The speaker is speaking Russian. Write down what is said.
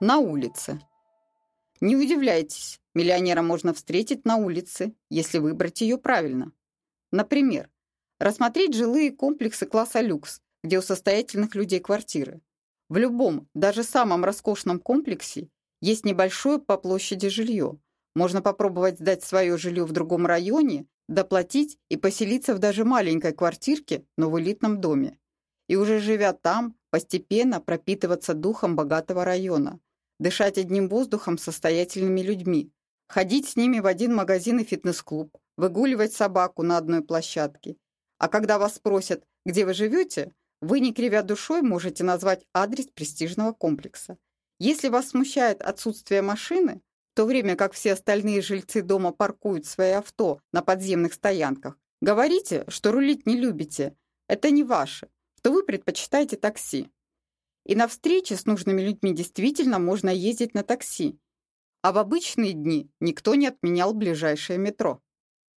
На улице. Не удивляйтесь, миллионера можно встретить на улице, если выбрать ее правильно. Например, рассмотреть жилые комплексы класса люкс, где у состоятельных людей квартиры. В любом, даже самом роскошном комплексе есть небольшое по площади жилье. Можно попробовать сдать свое жилье в другом районе, доплатить и поселиться в даже маленькой квартирке, но в элитном доме. И уже живя там, постепенно пропитываться духом богатого района, дышать одним воздухом с состоятельными людьми, ходить с ними в один магазин и фитнес-клуб, выгуливать собаку на одной площадке. А когда вас спросят, где вы живете, вы, не кривя душой, можете назвать адрес престижного комплекса. Если вас смущает отсутствие машины, в то время как все остальные жильцы дома паркуют свои авто на подземных стоянках, говорите, что рулить не любите. Это не ваше, что вы предпочитаете такси. И на встречи с нужными людьми действительно можно ездить на такси. А в обычные дни никто не отменял ближайшее метро.